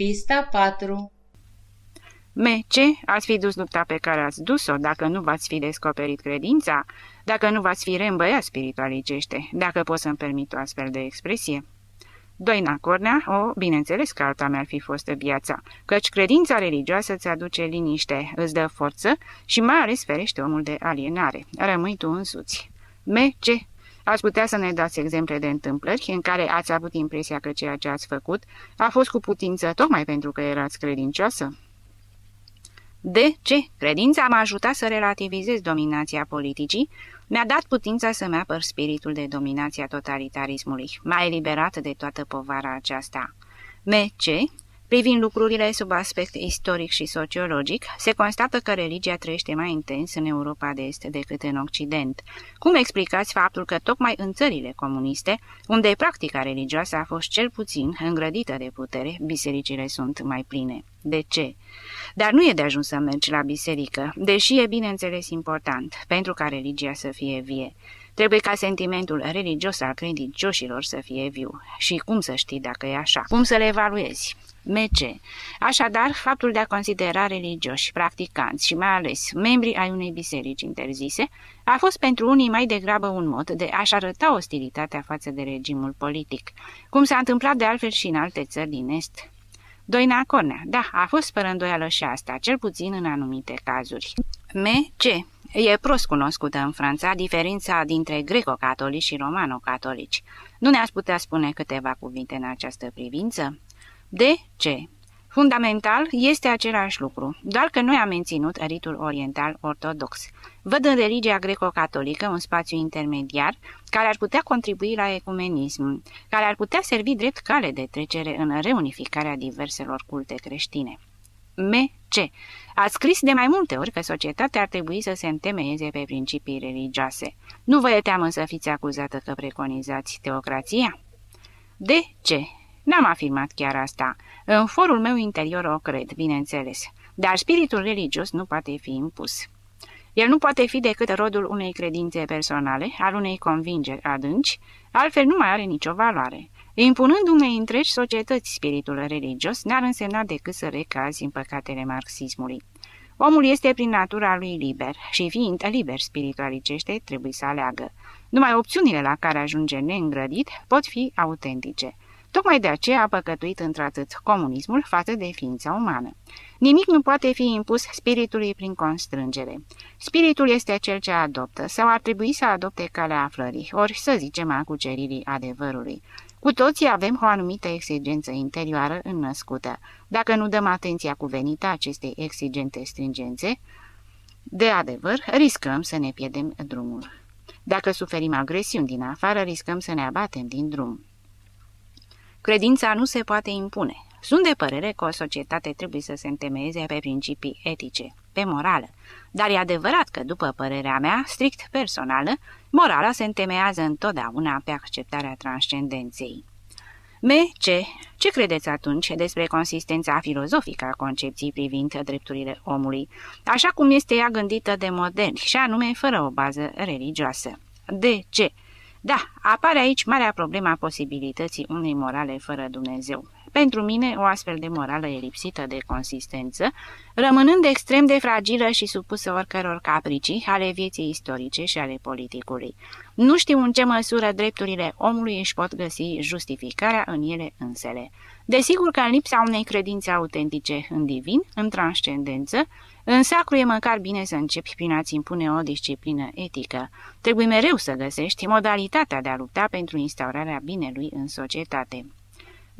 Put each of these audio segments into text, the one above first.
Pista 4 Me, ce? Ați fi dus lupta pe care ați dus-o dacă nu v-ați fi descoperit credința? Dacă nu v-ați fi reîmbăiat spiritualicește? Dacă pot să-mi permit o astfel de expresie? Doina Cornea, o, bineînțeles că alta mi-ar fi fost viața, căci credința religioasă îți aduce liniște, îți dă forță și mai ales ferește omul de alienare. Rămâi tu însuți. Me, ce? Ați putea să ne dați exemple de întâmplări în care ați avut impresia că ceea ce ați făcut a fost cu putință tocmai pentru că erați credincioasă? De ce? Credința m-a ajutat să relativizez dominația politicii, mi-a dat putința să-mi apăr spiritul de dominația totalitarismului, m-a eliberat de toată povara aceasta. Me ce? Privind lucrurile sub aspect istoric și sociologic, se constată că religia trăiește mai intens în Europa de Est decât în Occident. Cum explicați faptul că tocmai în țările comuniste, unde practica religioasă a fost cel puțin îngrădită de putere, bisericile sunt mai pline? De ce? Dar nu e de ajuns să mergi la biserică, deși e bineînțeles important, pentru ca religia să fie vie. Trebuie ca sentimentul religios al credincioșilor să fie viu. Și cum să știi dacă e așa? Cum să le evaluezi? MC. Așadar, faptul de a considera religioși, practicanți și mai ales membrii ai unei biserici interzise a fost pentru unii mai degrabă un mod de a-și arăta ostilitatea față de regimul politic, cum s-a întâmplat de altfel și în alte țări din Est. Doina Cornea, da, a fost fără îndoială și asta, cel puțin în anumite cazuri. MC. E prost cunoscută în Franța diferența dintre greco-catolici și romano-catolici. Nu ne-ați putea spune câteva cuvinte în această privință? De ce? Fundamental este același lucru, doar că noi am menținut ritul oriental ortodox. Văd în religia greco-catolică un spațiu intermediar care ar putea contribui la ecumenism, care ar putea servi drept cale de trecere în reunificarea diverselor culte creștine. M.C. Ați scris de mai multe ori că societatea ar trebui să se întemeieze pe principii religioase. Nu vă e teamă să fiți acuzată că preconizați teocrația? De ce? N-am afirmat chiar asta. În forul meu interior o cred, bineînțeles. Dar spiritul religios nu poate fi impus. El nu poate fi decât rodul unei credințe personale, al unei convingeri adânci, altfel nu mai are nicio valoare. Impunând unei întregi societăți spiritul religios, n-ar însemna decât să recazi în păcatele marxismului. Omul este prin natura lui liber și fiind liber spiritualicește, trebuie să aleagă. Numai opțiunile la care ajunge neîngrădit pot fi autentice. Tocmai de aceea a păcătuit într-atât comunismul față de ființa umană. Nimic nu poate fi impus spiritului prin constrângere. Spiritul este cel ce adoptă sau ar trebui să adopte calea aflării, ori să zicem a cuceririi adevărului. Cu toții avem o anumită exigență interioară înnăscută. Dacă nu dăm atenția cuvenită acestei exigente stringențe, de adevăr, riscăm să ne pierdem drumul. Dacă suferim agresiuni din afară, riscăm să ne abatem din drum. Credința nu se poate impune. Sunt de părere că o societate trebuie să se întemeieze pe principii etice, pe morală. Dar e adevărat că, după părerea mea, strict personală, morala se întemeiază întotdeauna pe acceptarea transcendenței. Me, ce? Ce credeți atunci despre consistența filozofică a concepției privind drepturile omului, așa cum este ea gândită de moderni și anume fără o bază religioasă? De ce? Da, apare aici marea problema posibilității unei morale fără Dumnezeu. Pentru mine, o astfel de morală e lipsită de consistență, rămânând extrem de fragilă și supusă oricăror capricii ale vieții istorice și ale politicului. Nu știu în ce măsură drepturile omului își pot găsi justificarea în ele însele. Desigur că în lipsa unei credințe autentice în divin, în transcendență, în sacru e măcar bine să începi prin a-ți impune o disciplină etică. Trebuie mereu să găsești modalitatea de a lupta pentru instaurarea binelui în societate.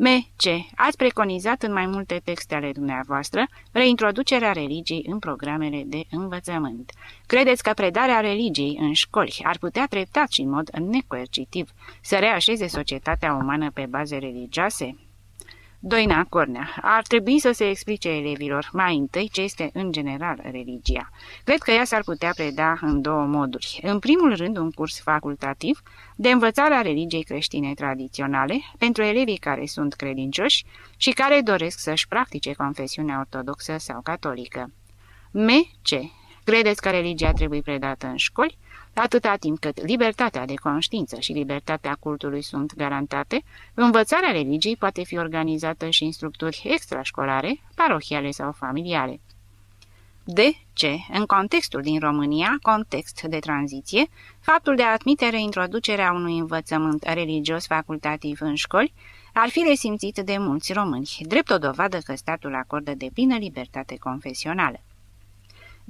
M.C. Ați preconizat în mai multe texte ale dumneavoastră reintroducerea religiei în programele de învățământ. Credeți că predarea religiei în școli ar putea treptat și în mod necoercitiv să reașeze societatea umană pe baze religioase? Doina Cornea, ar trebui să se explice elevilor mai întâi ce este în general religia. Cred că ea s-ar putea preda în două moduri. În primul rând, un curs facultativ de învățare a religiei creștine tradiționale pentru elevii care sunt credincioși și care doresc să-și practice confesiunea ortodoxă sau catolică. M. C. Credeți că religia trebuie predată în școli? Atâta timp cât libertatea de conștiință și libertatea cultului sunt garantate, învățarea religiei poate fi organizată și în structuri extrașcolare, parohiale sau familiale. De ce, în contextul din România, context de tranziție, faptul de a admite reintroducerea unui învățământ religios facultativ în școli ar fi resimțit de mulți români, drept o dovadă că statul acordă de plină libertate confesională.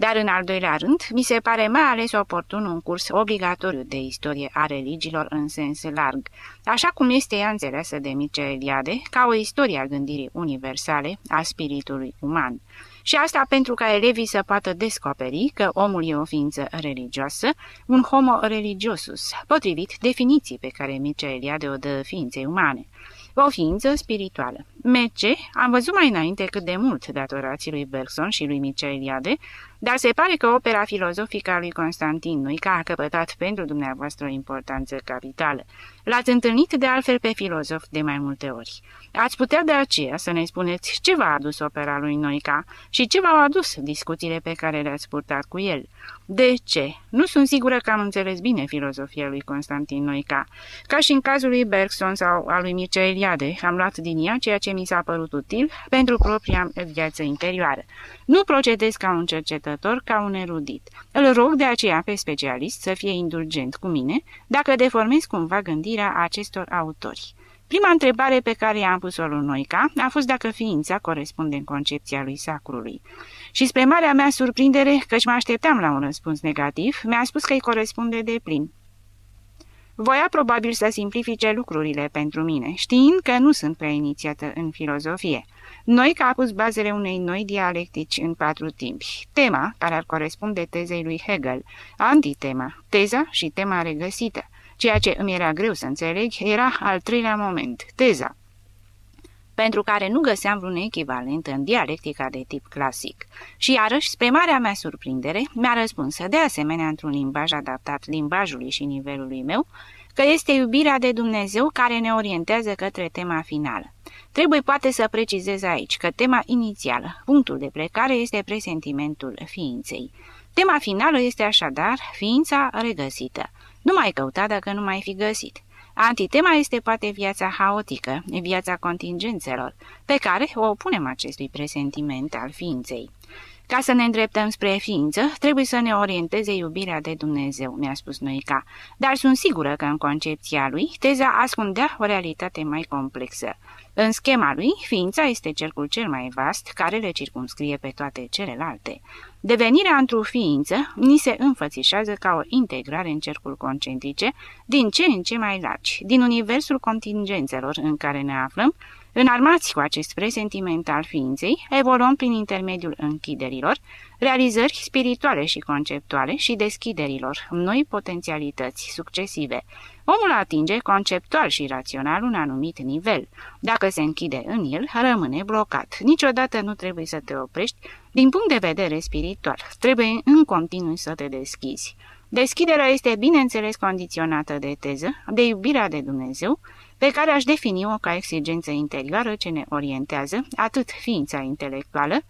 Dar în al doilea rând, mi se pare mai ales oportun un curs obligatoriu de istorie a religiilor în sens larg, așa cum este ea înțeleasă de Mircea Eliade ca o istorie a gândirii universale a spiritului uman. Și asta pentru ca elevii să poată descoperi că omul e o ființă religioasă, un homo religiosus, potrivit definiții pe care Mircea Eliade o dă ființei umane o ființă spirituală. Mece, am văzut mai înainte cât de mult datorații lui Bergson și lui Mircea Eliade, dar se pare că opera filozofică a lui Constantin Nuica a căpătat pentru dumneavoastră o importanță capitală. L-ați întâlnit de altfel pe filozof de mai multe ori. Ați putea de aceea să ne spuneți ce v-a adus opera lui Noica și ce v-au adus discuțiile pe care le-ați purtat cu el. De ce? Nu sunt sigură că am înțeles bine filozofia lui Constantin Noica. Ca și în cazul lui Bergson sau al lui Mircea Eliade, am luat din ea ceea ce mi s-a părut util pentru propria viață interioară. Nu procedez ca un cercetător, ca un erudit. Îl rog de aceea pe specialist să fie indulgent cu mine dacă deformez cumva gândirea acestor autori. Prima întrebare pe care i-am pus-o lui Noica a fost dacă ființa corespunde în concepția lui sacrului. Și spre marea mea surprindere, căci mă așteptam la un răspuns negativ, mi-a spus că îi corespunde de plin. Voia probabil să simplifice lucrurile pentru mine, știind că nu sunt prea inițiată în filozofie. Noi că a pus bazele unei noi dialectici în patru timpi. Tema, care ar corespunde tezei lui Hegel, antitema, teza și tema regăsită. Ceea ce îmi era greu să înțeleg era al treilea moment, teza, pentru care nu găseam vreun echivalent în dialectica de tip clasic. Și iarăși, spre marea mea surprindere, mi-a răspuns de asemenea într-un limbaj adaptat limbajului și nivelului meu, că este iubirea de Dumnezeu care ne orientează către tema finală. Trebuie poate să precizez aici că tema inițială, punctul de plecare, este presentimentul ființei. Tema finală este așadar ființa regăsită. Nu mai căuta dacă nu mai fi găsit. Antitema este poate viața haotică, viața contingențelor, pe care o opunem acestui presentiment al ființei. Ca să ne îndreptăm spre ființă, trebuie să ne orienteze iubirea de Dumnezeu, mi-a spus Noica, dar sunt sigură că în concepția lui, teza ascundea o realitate mai complexă. În schema lui, ființa este cercul cel mai vast care le circumscrie pe toate celelalte. Devenirea într-o ființă ni se înfățișează ca o integrare în cercul concentrice din ce în ce mai largi, din universul contingențelor în care ne aflăm, Înarmați cu acest presentiment al ființei, evoluăm prin intermediul închiderilor, realizări spirituale și conceptuale și deschiderilor, noi potențialități succesive. Omul atinge conceptual și rațional un anumit nivel. Dacă se închide în el, rămâne blocat. Niciodată nu trebuie să te oprești din punct de vedere spiritual. Trebuie în continuu să te deschizi. Deschiderea este bineînțeles condiționată de teză, de iubirea de Dumnezeu, pe care aș defini-o ca exigență interioară ce ne orientează atât ființa intelectuală,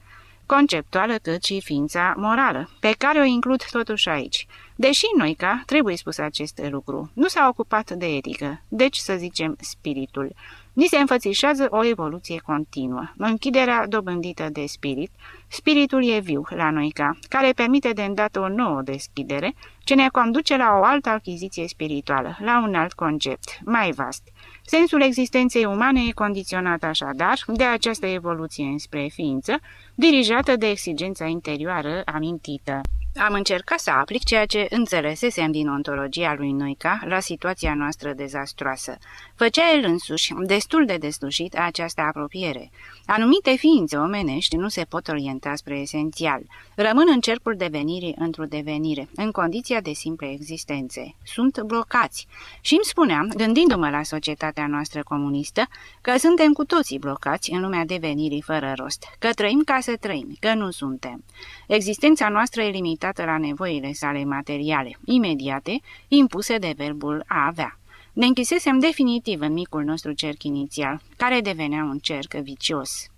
conceptuală cât și ființa morală, pe care o includ totuși aici. Deși Noica, trebuie spus acest lucru, nu s-a ocupat de etică, deci să zicem spiritul. Ni se înfățișează o evoluție continuă, închiderea dobândită de spirit, spiritul e viu la Noica, care permite de îndată o nouă deschidere, ce ne conduce la o altă achiziție spirituală, la un alt concept, mai vast, Sensul existenței umane e condiționat așadar de această evoluție înspre ființă, dirijată de exigența interioară amintită. Am încercat să aplic ceea ce înțelesesem din ontologia lui Noica la situația noastră dezastroasă. Făcea el însuși destul de deslușit această apropiere. Anumite ființe omenești nu se pot orienta spre esențial. Rămân în cercul devenirii într-o devenire, în condiția de simple existențe. Sunt blocați. Și îmi spuneam, gândindu-mă la societatea noastră comunistă, că suntem cu toții blocați în lumea devenirii fără rost, că trăim ca să trăim, că nu suntem. Existența noastră e limitată la nevoile sale materiale, imediate, impuse de verbul a avea. Ne închisesem definitiv în micul nostru cerc inițial, care devenea un cerc vicios.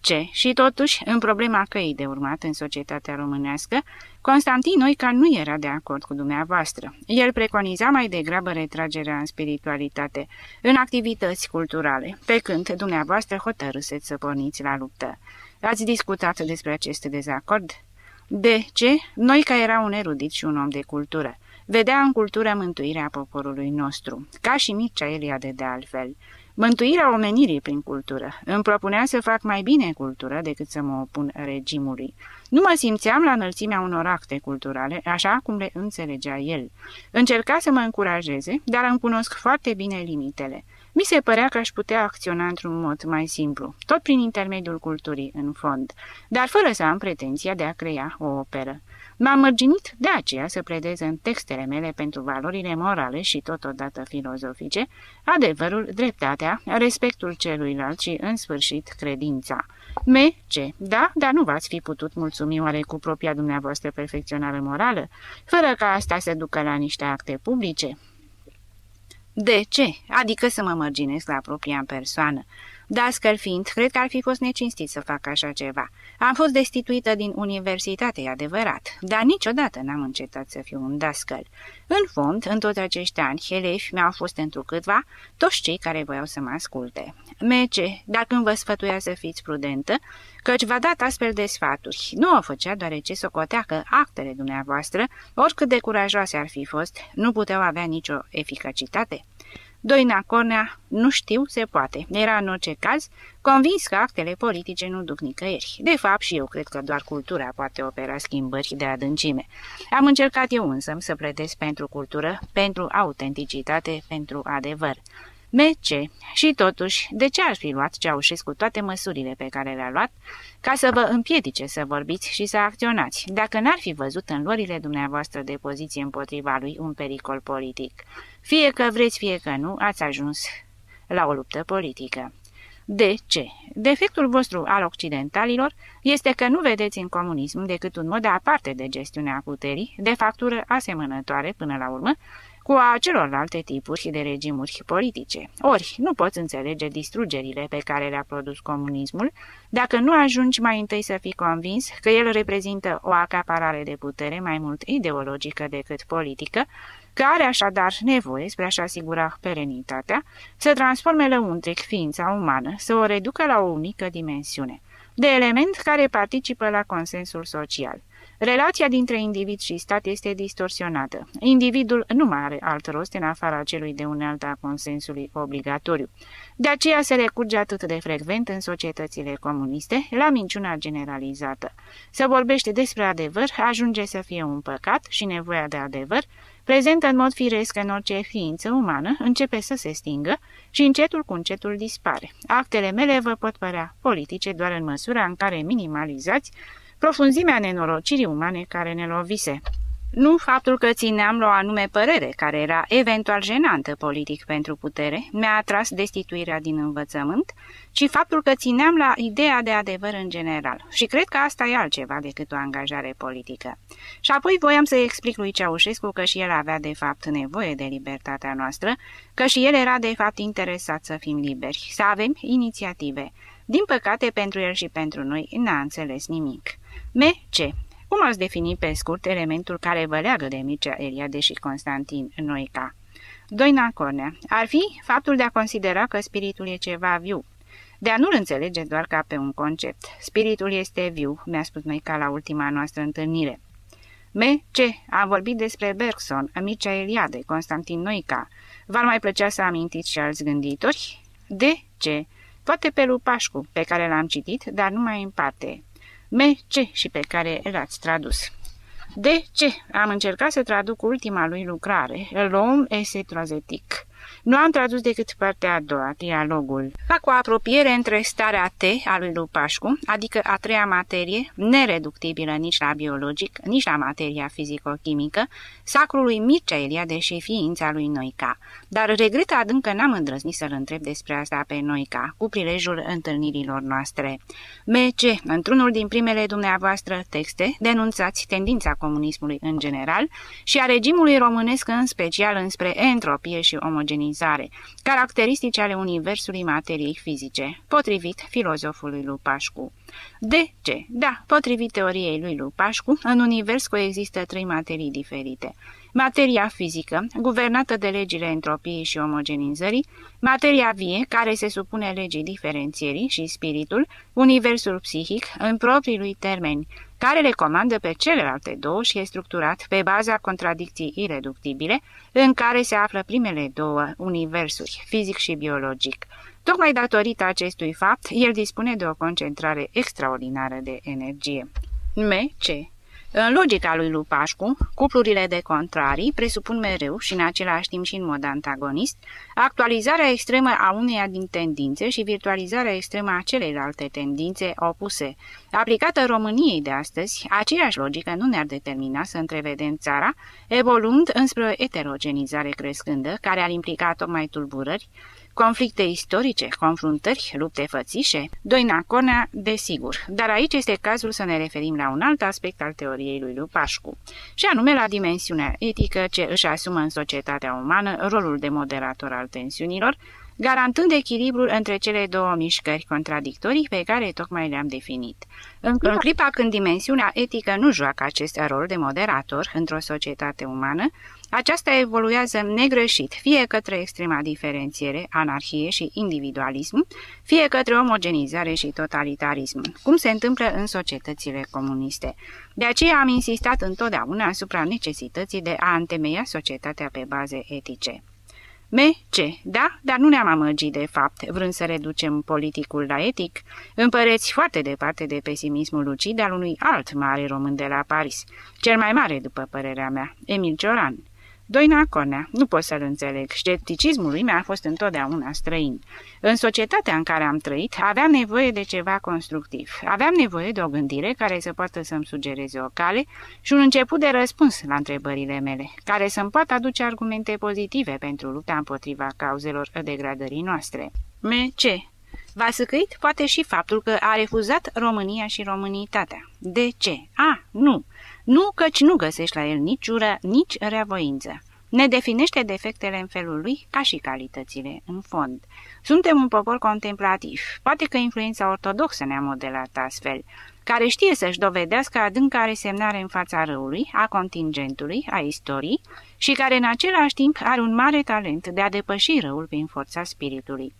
ce? Și totuși, în problema căii de urmat în societatea românească, Constantin Noica nu era de acord cu dumneavoastră. El preconiza mai degrabă retragerea în spiritualitate, în activități culturale, pe când dumneavoastră hotărâseți să porniți la luptă. Ați discutat despre acest dezacord? De ce? Noica era un erudit și un om de cultură. Vedea în cultură mântuirea poporului nostru, ca și Mircea Eliade de altfel. Mântuirea omenirii prin cultură. Îmi propunea să fac mai bine cultură decât să mă opun regimului. Nu mă simțeam la înălțimea unor acte culturale, așa cum le înțelegea el. Încerca să mă încurajeze, dar îmi cunosc foarte bine limitele. Mi se părea că aș putea acționa într-un mod mai simplu, tot prin intermediul culturii, în fond, dar fără să am pretenția de a crea o operă. M-am mărginit de aceea să pledez în textele mele pentru valorile morale și totodată filozofice, adevărul, dreptatea, respectul celuilalt și, în sfârșit, credința. Me, ce? Da, dar nu v-ați fi putut mulțumi oare cu propria dumneavoastră perfecționare morală, fără ca asta să ducă la niște acte publice? De ce? Adică să mă mărginesc la propria persoană. Dascăl fiind, cred că ar fi fost necinstit să fac așa ceva. Am fost destituită din universitate, e adevărat, dar niciodată n-am încetat să fiu un dascăl. În fond, în toți acești ani, elevi mi-au fost întrucâtva toți cei care voiau să mă asculte. Mece, dacă îmi vă sfătuia să fiți prudentă, căci v-a dat astfel de sfaturi. Nu o făcea deoarece socotea că actele dumneavoastră, oricât de curajoase ar fi fost, nu puteau avea nicio eficacitate. Doina Cornea, nu știu, se poate. Era în orice caz convins că actele politice nu duc nicăieri. De fapt, și eu cred că doar cultura poate opera schimbări de adâncime. Am încercat eu însă să pledez pentru cultură, pentru autenticitate, pentru adevăr. MC. Și totuși, de ce ar fi luat Ceaușescu toate măsurile pe care le-a luat ca să vă împiedice să vorbiți și să acționați, dacă n-ar fi văzut în lorile dumneavoastră de poziție împotriva lui un pericol politic? Fie că vreți, fie că nu, ați ajuns la o luptă politică. De ce? Defectul vostru al occidentalilor este că nu vedeți în comunism decât un mod aparte de gestiunea puterii, de factură asemănătoare până la urmă, cu a celorlalte tipuri de regimuri politice. Ori, nu poți înțelege distrugerile pe care le-a produs comunismul dacă nu ajungi mai întâi să fii convins că el reprezintă o acaparare de putere mai mult ideologică decât politică, că are așadar nevoie, spre a-și asigura perenitatea, să transforme lăuntric ființa umană, să o reducă la o unică dimensiune, de element care participă la consensul social – Relația dintre individ și stat este distorsionată. Individul nu mai are alt rost în afara celui de unealta consensului obligatoriu. De aceea se recurge atât de frecvent în societățile comuniste la minciuna generalizată. Să vorbește despre adevăr ajunge să fie un păcat și nevoia de adevăr, prezentă în mod firesc în orice ființă umană, începe să se stingă și încetul cu încetul dispare. Actele mele vă pot părea politice doar în măsura în care minimalizați profunzimea nenorocirii umane care ne lovise. Nu faptul că țineam la o anume părere, care era eventual jenantă politic pentru putere, mi-a atras destituirea din învățământ, ci faptul că țineam la ideea de adevăr în general. Și cred că asta e altceva decât o angajare politică. Și apoi voiam să explic lui Ceaușescu că și el avea de fapt nevoie de libertatea noastră, că și el era de fapt interesat să fim liberi, să avem inițiative. Din păcate, pentru el și pentru noi, n-a înțeles nimic. M.C. Cum ați defini pe scurt elementul care vă leagă de Mircea Eliade și Constantin Noica? Doina Cornea. Ar fi faptul de a considera că spiritul e ceva viu, de a nu-l înțelege doar ca pe un concept. Spiritul este viu, mi-a spus Noica la ultima noastră întâlnire. M.C. Am vorbit despre Bergson, Mircea Eliade, Constantin Noica. V-ar mai plăcea să amintiți și alți gânditori? D.C. Poate pe Lupașcu, pe care l-am citit, dar numai în parte. M.C. și pe care l-ați tradus. De ce? Am încercat să traduc ultima lui lucrare, L'homme et trozetic. Nu am tradus decât partea a doua, dialogul. Fac o apropiere între starea T a lui Lupașcu, adică a treia materie, nereductibilă nici la biologic, nici la materia fizico-chimică, sacrului Mircea Eliade și ființa lui Noica. Dar regret adânc că n-am îndrăznit să-l întreb despre asta pe Noica, cu prilejul întâlnirilor noastre. M.C. Într-unul din primele dumneavoastră texte, denunțați tendința comunismului în general și a regimului românesc în special înspre entropie și omogenizare, caracteristici ale universului materiei fizice, potrivit filozofului Lupașcu. De ce? Da, potrivit teoriei lui Lupașcu, în univers coexistă trei materii diferite. Materia fizică, guvernată de legile entropiei și omogenizării, materia vie, care se supune legii diferențierii și spiritul, universul psihic, în proprii lui termeni, care le comandă pe celelalte două și e structurat pe baza contradicții ireductibile, în care se află primele două universuri, fizic și biologic. Tocmai datorită acestui fapt, el dispune de o concentrare extraordinară de energie. M.C. În logica lui Lupașcu, cuplurile de contrarii presupun mereu și în același timp și în mod antagonist actualizarea extremă a uneia din tendințe și virtualizarea extremă a celelalte tendințe opuse. Aplicată României de astăzi, aceeași logică nu ne-ar determina să întrevedem țara, evoluând înspre o eterogenizare crescândă, care ar implica tocmai tulburări, conflicte istorice, confruntări, lupte fățișe, doina conea, desigur, dar aici este cazul să ne referim la un alt aspect al teoriei lui Lupașcu, și anume la dimensiunea etică ce își asumă în societatea umană rolul de moderator al tensiunilor, garantând echilibrul între cele două mișcări contradictorii pe care tocmai le-am definit. În clipa când dimensiunea etică nu joacă acest rol de moderator într-o societate umană, aceasta evoluează negreșit, fie către extrema diferențiere, anarhie și individualism, fie către omogenizare și totalitarism, cum se întâmplă în societățile comuniste. De aceea am insistat întotdeauna asupra necesității de a întemeia societatea pe baze etice. M.C. Da, dar nu ne-am amăgit de fapt, vrând să reducem politicul la etic, împăreți foarte departe de pesimismul lucid al unui alt mare român de la Paris, cel mai mare, după părerea mea, Emil Cioran. Doina Cornea, nu pot să-l înțeleg. Scepticismul lui mi-a fost întotdeauna străin. În societatea în care am trăit, aveam nevoie de ceva constructiv. Aveam nevoie de o gândire care să poată să-mi sugereze o cale și un început de răspuns la întrebările mele, care să-mi poată aduce argumente pozitive pentru lupta împotriva cauzelor degradării noastre. M.C. V-a săcăit poate și faptul că a refuzat România și românitatea. De ce? A, nu. Nu căci nu găsești la el nici ură, nici reavoință. Ne definește defectele în felul lui ca și calitățile, în fond. Suntem un popor contemplativ, poate că influența ortodoxă ne-a modelat astfel, care știe să-și dovedească adânca resemnare în fața răului, a contingentului, a istoriei și care în același timp are un mare talent de a depăși răul prin forța spiritului.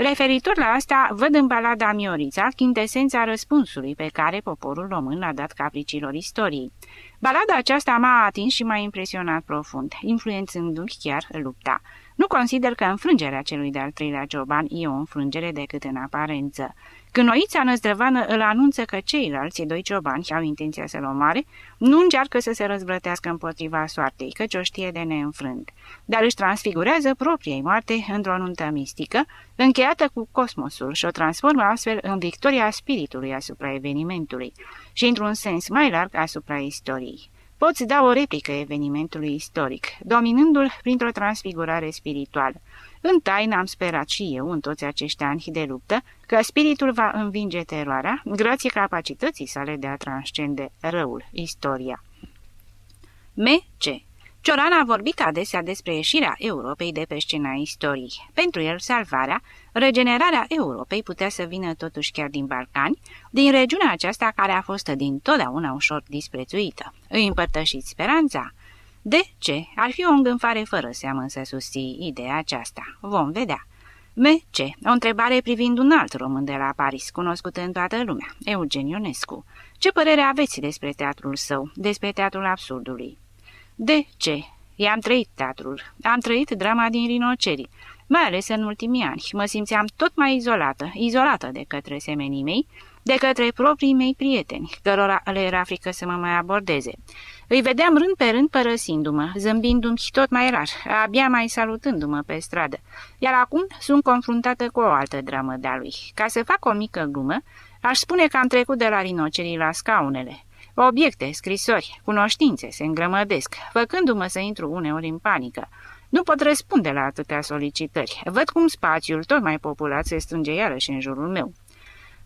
Referitor la asta, văd în balada Miorița chintesența răspunsului pe care poporul român l-a dat capricilor istoriei. Balada aceasta m-a atins și m-a impresionat profund, influențându-mi chiar lupta. Nu consider că înfrângerea celui de-al treilea cioban e o înfrângere decât în aparență. Când Noița Năzdrăvană îl anunță că ceilalți doi ciobani au intenția să-l omoare, nu încearcă să se răzvrătească împotriva soartei, căci o știe de neînfrânt, dar își transfigurează propriei moarte într-o nuntă mistică, încheiată cu cosmosul și o transformă astfel în victoria spiritului asupra evenimentului și într-un sens mai larg asupra istoriei. Poți da o replică evenimentului istoric, dominându-l printr-o transfigurare spirituală. În taină am sperat și eu, în toți acești ani de luptă, că spiritul va învinge teroarea, grație capacității sale de a transcende răul, istoria. M.C. Cioran a vorbit adesea despre ieșirea Europei de pe scena istoriei. Pentru el, salvarea, regenerarea Europei putea să vină totuși chiar din Balcani, din regiunea aceasta care a fost din totdeauna ușor disprețuită. Îi împărtășiți speranța? De ce? Ar fi o îngânfare fără seamă să susții ideea aceasta. Vom vedea. M.C. O întrebare privind un alt român de la Paris, cunoscut în toată lumea, Eugen Ionescu. Ce părere aveți despre teatrul său, despre teatrul absurdului? De ce? I-am trăit teatrul. Am trăit drama din rinocerii, mai ales în ultimii ani. Mă simțeam tot mai izolată, izolată de către semenii mei, de către proprii mei prieteni, cărora le era frică să mă mai abordeze. Îi vedeam rând pe rând părăsindu-mă, zâmbindu-mi tot mai rar, abia mai salutându-mă pe stradă. Iar acum sunt confruntată cu o altă dramă de-a lui. Ca să fac o mică glumă, aș spune că am trecut de la rinocerii la scaunele. Obiecte, scrisori, cunoștințe se îngrămădesc, făcându-mă să intru uneori în panică. Nu pot răspunde la atâtea solicitări. Văd cum spațiul tot mai populat se strânge iarăși în jurul meu.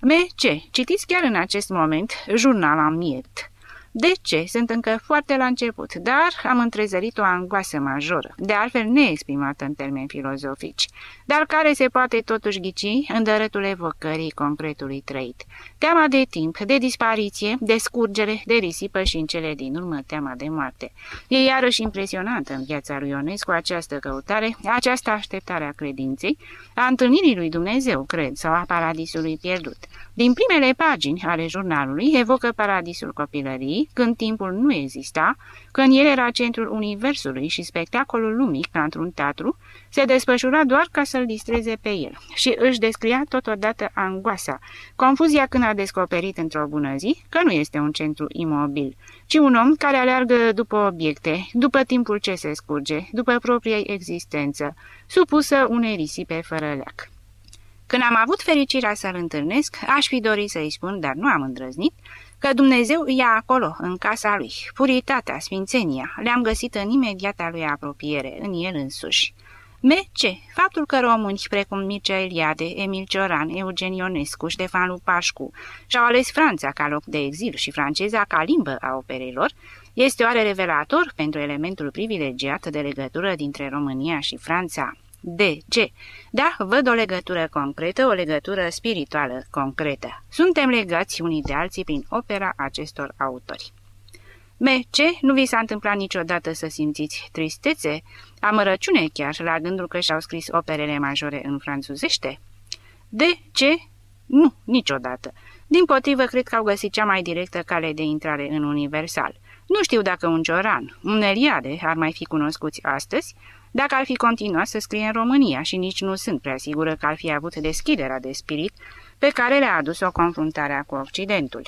Me, ce? Citiți chiar în acest moment jurnal Amiet. De ce? Sunt încă foarte la început, dar am întrezărit o angoasă majoră, de altfel neexprimată în termeni filozofici, dar care se poate totuși ghici în dărătul evocării concretului trăit. Teama de timp, de dispariție, de scurgere, de risipă și în cele din urmă teama de moarte. E iarăși impresionantă în viața lui Ionescu această căutare, această așteptare a credinței, a întâlnirii lui Dumnezeu, cred, sau a paradisului pierdut. Din primele pagini ale jurnalului evocă paradisul copilării, când timpul nu exista, când el era centrul universului și spectacolul lumii, ca într-un teatru, se desfășura doar ca să-l distreze pe el și își descria totodată angoasa, confuzia când a descoperit într-o bună zi că nu este un centru imobil, ci un om care aleargă după obiecte, după timpul ce se scurge, după propria existență, supusă unei risipe fără leac. Când am avut fericirea să-l întâlnesc, aș fi dorit să-i spun, dar nu am îndrăznit, că Dumnezeu ia acolo, în casa lui. Puritatea, sfințenia, le-am găsit în imediata lui apropiere, în el însuși. ce? Faptul că români precum Mircea Eliade, Emil Cioran, Eugen Ionescu, Ștefan Lupașcu și-au ales Franța ca loc de exil și franceza ca limbă a operelor, este oare revelator pentru elementul privilegiat de legătură dintre România și Franța? De ce? Da, văd o legătură concretă, o legătură spirituală concretă. Suntem legați unii de alții prin opera acestor autori. Me, ce? Nu vi s-a întâmplat niciodată să simțiți tristețe, amărăciune chiar la gândul că și-au scris operele majore în franțuzește? De ce? Nu, niciodată. Din potrivă, cred că au găsit cea mai directă cale de intrare în Universal. Nu știu dacă un Cioran, un Eliade ar mai fi cunoscuți astăzi, dacă ar fi continuat să scrie în România și nici nu sunt prea sigură că ar fi avut deschiderea de spirit pe care le-a adus-o confruntarea cu Occidentul.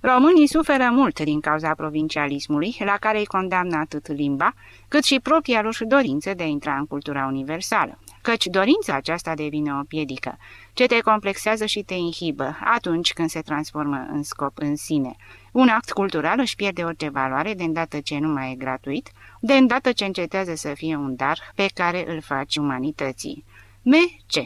Românii suferă mult din cauza provincialismului, la care îi condamnă atât limba, cât și propria lor dorință de a intra în cultura universală. Căci dorința aceasta devine o piedică, ce te complexează și te inhibă atunci când se transformă în scop în sine. Un act cultural își pierde orice valoare de îndată ce nu mai e gratuit, de îndată ce încetează să fie un dar pe care îl faci umanității. Me ce?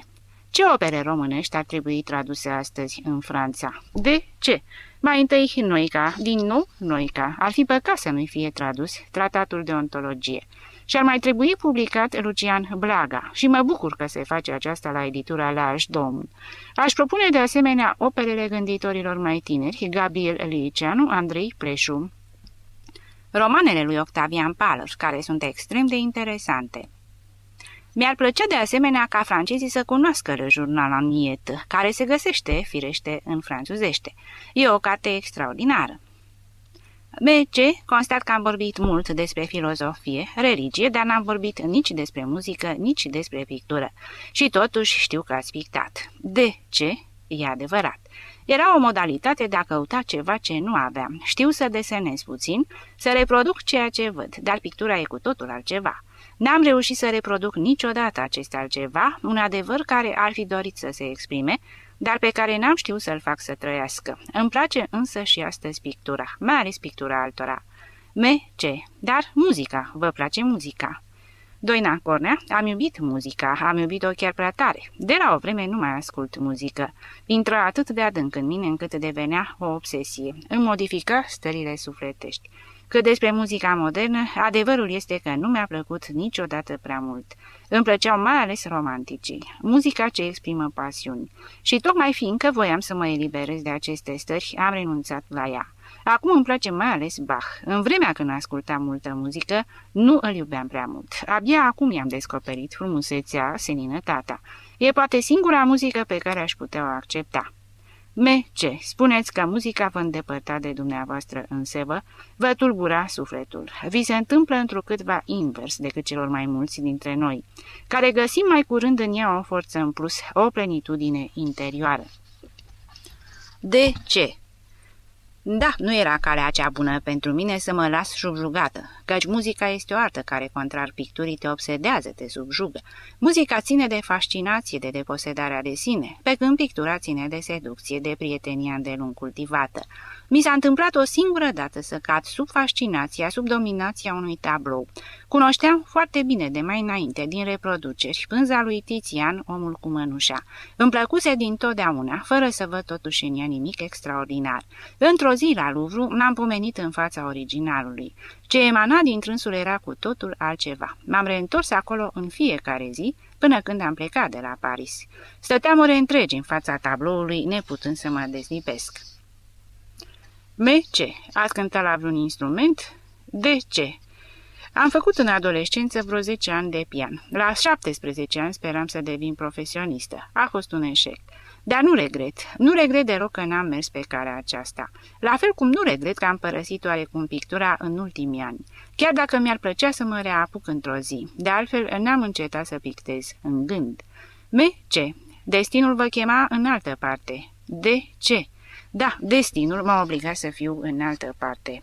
Ce opere românești ar trebui traduse astăzi în Franța? De ce? Mai întâi Noica, din nou Noica. Ar fi păcat să nu-i fie tradus tratatul de ontologie. Și ar mai trebui publicat Lucian Blaga și mă bucur că se face aceasta la editura Laj Domn. Aș propune de asemenea operele gânditorilor mai tineri, Gabriel Liceanu, Andrei Pleșu, romanele lui Octavian Paler, care sunt extrem de interesante. Mi-ar plăcea de asemenea ca francezii să cunoască le jurnal Amiet, care se găsește, firește, în franțuzește. E o carte extraordinară. B.C. Constat că am vorbit mult despre filozofie, religie, dar n-am vorbit nici despre muzică, nici despre pictură. Și totuși știu că ați pictat. De ce? E adevărat. Era o modalitate de a căuta ceva ce nu aveam. Știu să desenez puțin, să reproduc ceea ce văd, dar pictura e cu totul altceva. N-am reușit să reproduc niciodată acest altceva, un adevăr care ar fi dorit să se exprime, dar pe care n-am știut să-l fac să trăiască. Îmi place însă și astăzi pictura, mai ales pictura altora. Me, ce? Dar muzica, vă place muzica? Doina Cornea, am iubit muzica, am iubit-o chiar prea tare. De la o vreme nu mai ascult muzică. Intră atât de adânc în mine încât devenea o obsesie. Îmi modifica stările sufletești. Cât despre muzica modernă, adevărul este că nu mi-a plăcut niciodată prea mult. Îmi plăceau mai ales romanticii, muzica ce exprimă pasiuni. Și tocmai fiindcă voiam să mă eliberez de aceste stări, am renunțat la ea. Acum îmi place mai ales Bach. În vremea când ascultam multă muzică, nu îl iubeam prea mult. Abia acum i-am descoperit frumusețea, seninătatea. E poate singura muzică pe care aș putea o accepta. Me, ce? Spuneți că muzica vă îndepărta de dumneavoastră în sevă, vă tulbura sufletul. Vi se întâmplă întrucâtva invers decât celor mai mulți dintre noi, care găsim mai curând în ea o forță în plus, o plenitudine interioară. De ce? Da, nu era calea cea bună pentru mine să mă las subjugată, căci muzica este o artă care, contrar picturii, te obsedează, te subjugă. Muzica ține de fascinație, de deposedarea de sine, pe când pictura ține de seducție, de prietenia îndelung cultivată. Mi s-a întâmplat o singură dată să cad sub fascinația, sub dominația unui tablou. Cunoșteam foarte bine de mai înainte, din reproduceri, pânza lui Tizian, omul cu mănușa. Îmi plăcuse din totdeauna, fără să văd totuși în ea nimic extraordinar. Într-o zi la Louvre m-am pomenit în fața originalului. Ce emana din trânsul era cu totul altceva. M-am reîntors acolo în fiecare zi, până când am plecat de la Paris. Stăteam ore întregi în fața tabloului, neputând să mă dezlipesc. Me, ce? Ați cântat la vreun instrument? De ce? Am făcut în adolescență vreo 10 ani de pian. La 17 ani speram să devin profesionistă. A fost un eșec. Dar nu regret. Nu regret deloc că n-am mers pe calea aceasta. La fel cum nu regret că am părăsit oarecum pictura în ultimii ani. Chiar dacă mi-ar plăcea să mă reapuc într-o zi. De altfel, n-am încetat să pictez în gând. Me, ce? Destinul vă chema în altă parte. De ce? Da, destinul m-a obligat să fiu în altă parte.